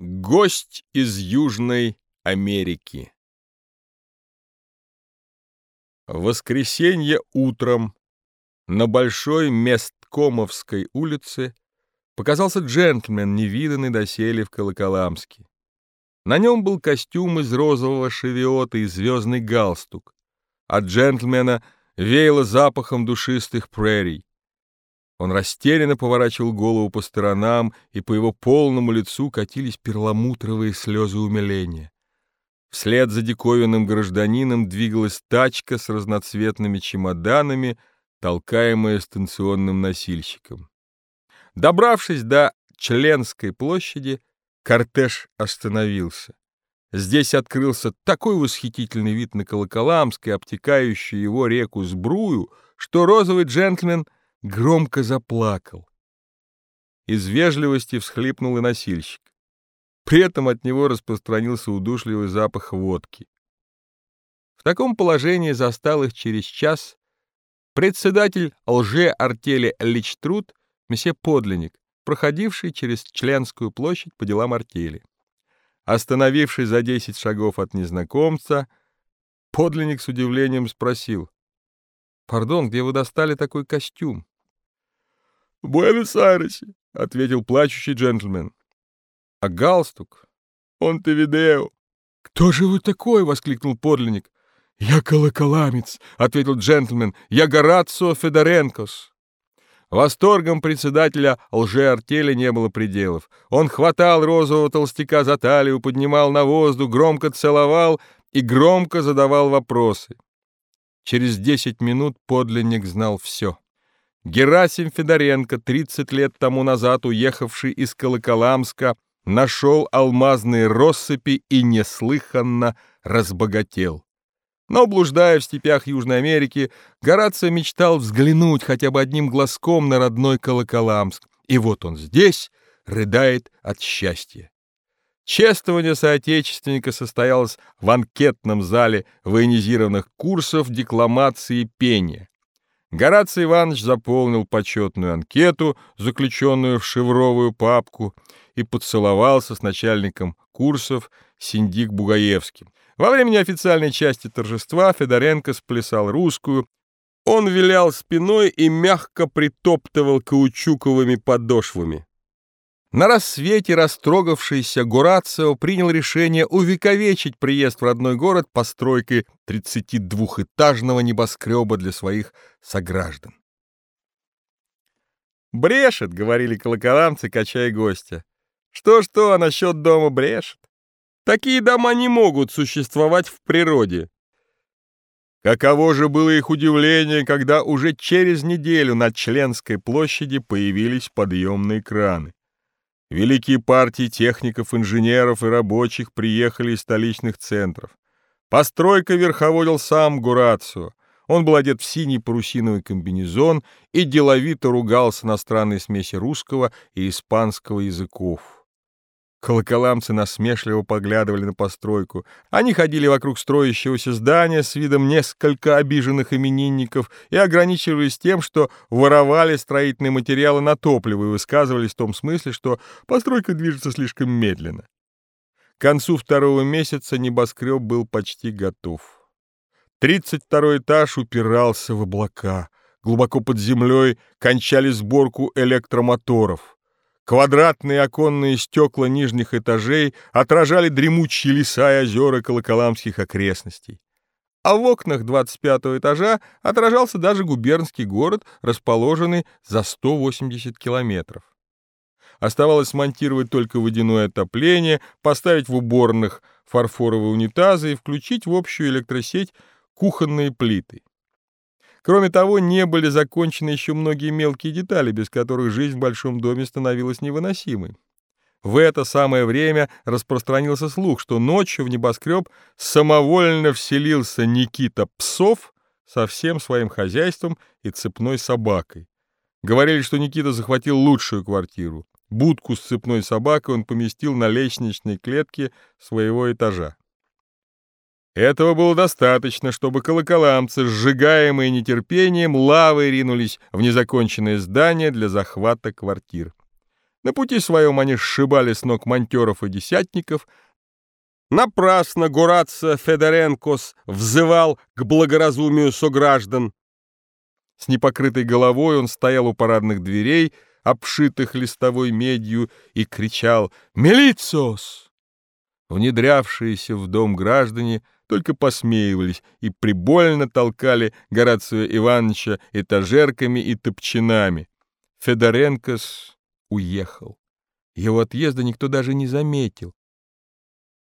Гость из Южной Америки В воскресенье утром на Большой Месткомовской улице показался джентльмен, невиданный доселе в Колоколамске. На нем был костюм из розового шевиота и звездный галстук. От джентльмена веяло запахом душистых прерий. Он растерянно поворачивал голову по сторонам, и по его полному лицу катились перламутровые слезы умиления. Вслед за диковинным гражданином двигалась тачка с разноцветными чемоданами, толкаемая станционным носильщиком. Добравшись до Членской площади, кортеж остановился. Здесь открылся такой восхитительный вид на Колоколамск и обтекающую его реку Сбрую, что розовый джентльмен — громко заплакал. Из вежливости всхлипнул и носильщик. При этом от него распространился удушливый запах водки. В таком положении застал их через час председатель лже-артели Личтруд, месье Подлинник, проходивший через Членскую площадь по делам артели. Остановившись за десять шагов от незнакомца, Подлинник с удивлением спросил. «Пардон, где вы достали такой костюм?» «В Буэнос-Айресе», — ответил плачущий джентльмен. «А галстук?» «Монтевидео». «Кто же вы такой?» — воскликнул подлинник. «Я колоколамец», — ответил джентльмен. «Я Горацио Федоренкос». Восторгом председателя лжеартели не было пределов. Он хватал розового толстяка за талию, поднимал на воздух, громко целовал и громко задавал вопросы. Через десять минут подлинник знал все. Герасим Федоренко, 30 лет тому назад уехавший из Колоколамска, нашел алмазные россыпи и неслыханно разбогател. Но, блуждая в степях Южной Америки, Горацио мечтал взглянуть хотя бы одним глазком на родной Колоколамск. И вот он здесь рыдает от счастья. Чествование соотечественника состоялось в анкетном зале военизированных курсов декламации и пения. Гораций Иванович заполнил почетную анкету, заключенную в шевровую папку, и поцеловался с начальником курсов Синдик Бугаевским. Во время неофициальной части торжества Федоренко сплясал русскую. Он вилял спиной и мягко притоптывал каучуковыми подошвами. На рассвете растрогавшийся Горацио принял решение увековечить приезд в родной город постройкой 32-этажного небоскреба для своих сограждан. «Брешет», — говорили колоколамцы, качая гостя. «Что-что, а насчет дома брешет? Такие дома не могут существовать в природе». Каково же было их удивление, когда уже через неделю на Членской площади появились подъемные краны. Великие партии техников, инженеров и рабочих приехали из столичных центров. Постройкой верховодил сам Гурацио. Он был одет в синий парусиновый комбинезон и деловито ругался на странной смеси русского и испанского языков. Колоколамцы насмешливо поглядывали на постройку. Они ходили вокруг строящегося здания с видом несколько обиженных именинников и ограничивались тем, что воровали строительные материалы на топливо и высказывались в том смысле, что постройка движется слишком медленно. К концу второго месяца небоскреб был почти готов. Тридцать второй этаж упирался в облака. Глубоко под землей кончали сборку электромоторов. Квадратные оконные стекла нижних этажей отражали дремучие леса и озера колоколамских окрестностей. А в окнах 25 этажа отражался даже губернский город, расположенный за 180 километров. Оставалось смонтировать только водяное отопление, поставить в уборных фарфоровые унитазы и включить в общую электросеть кухонные плиты. Кроме того, не были закончены еще многие мелкие детали, без которых жизнь в большом доме становилась невыносимой. В это самое время распространился слух, что ночью в небоскреб самовольно вселился Никита Псов со всем своим хозяйством и цепной собакой. Говорили, что Никита захватил лучшую квартиру. Будку с цепной собакой он поместил на лестничной клетке своего этажа. Этого было достаточно, чтобы колоколамцы, сжигаемые нетерпением, лавой ринулись в незаконченное здание для захвата квартир. На пути своем они сшибали с ног монтеров и десятников. Напрасно Гурация Федоренкос взывал к благоразумию сограждан. С непокрытой головой он стоял у парадных дверей, обшитых листовой медью, и кричал «Милициос!». Внедрявшиеся в дом граждане только посмеивались и прибольно толкали Горацио Ивановича этажерками и топчинами. Федоренкос уехал. Его отъезда никто даже не заметил.